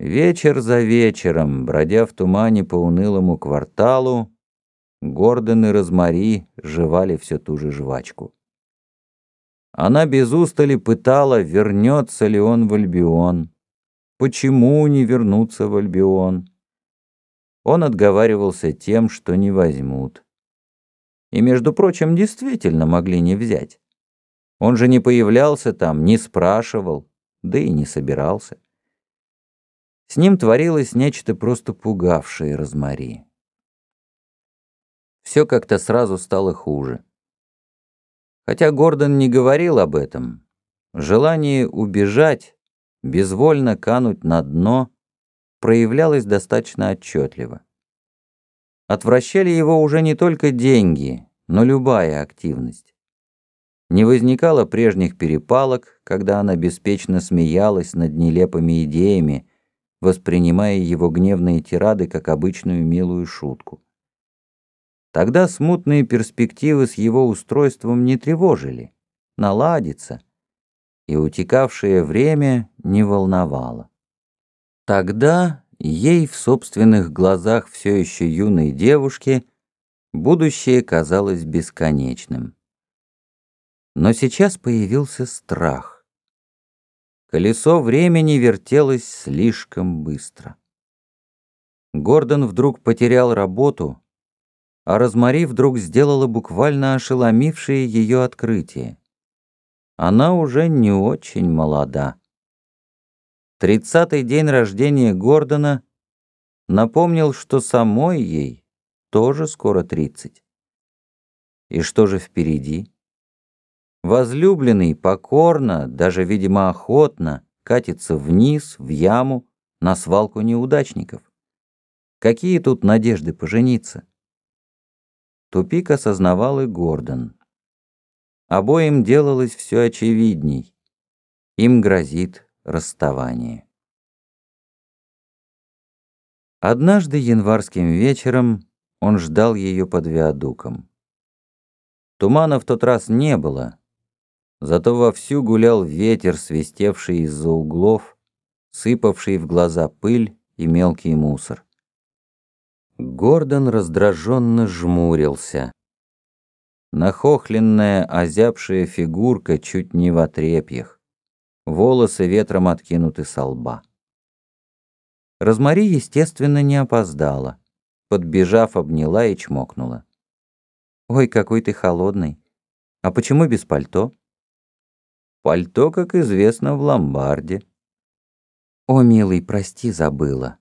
Вечер за вечером, бродя в тумане по унылому кварталу, Гордон и Розмари жевали все ту же жвачку. Она без устали пытала, вернется ли он в Альбион. Почему не вернуться в Альбион? Он отговаривался тем, что не возьмут. И, между прочим, действительно могли не взять. Он же не появлялся там, не спрашивал, да и не собирался. С ним творилось нечто просто пугавшее Розмари. Все как-то сразу стало хуже. Хотя Гордон не говорил об этом, желание убежать, безвольно кануть на дно, проявлялось достаточно отчетливо. Отвращали его уже не только деньги, но любая активность. Не возникало прежних перепалок, когда она беспечно смеялась над нелепыми идеями, воспринимая его гневные тирады как обычную милую шутку. Тогда смутные перспективы с его устройством не тревожили, наладится, и утекавшее время не волновало. Тогда ей в собственных глазах все еще юной девушке будущее казалось бесконечным. Но сейчас появился страх. Колесо времени вертелось слишком быстро. Гордон вдруг потерял работу, а Розмари вдруг сделала буквально ошеломившее ее открытие. Она уже не очень молода. Тридцатый день рождения Гордона напомнил, что самой ей тоже скоро тридцать. И что же впереди? Возлюбленный покорно, даже, видимо, охотно, катится вниз, в яму, на свалку неудачников. Какие тут надежды пожениться? Тупик осознавал и Гордон. Обоим делалось все очевидней. Им грозит расставание. Однажды январским вечером он ждал ее под виадуком. Тумана в тот раз не было, Зато вовсю гулял ветер, свистевший из-за углов, сыпавший в глаза пыль и мелкий мусор. Гордон раздраженно жмурился. Нахохленная, озябшая фигурка чуть не в отрепьях. Волосы ветром откинуты со лба. Розмари, естественно, не опоздала. Подбежав, обняла и чмокнула. «Ой, какой ты холодный! А почему без пальто?» Пальто, как известно, в ломбарде. О, милый, прости, забыла.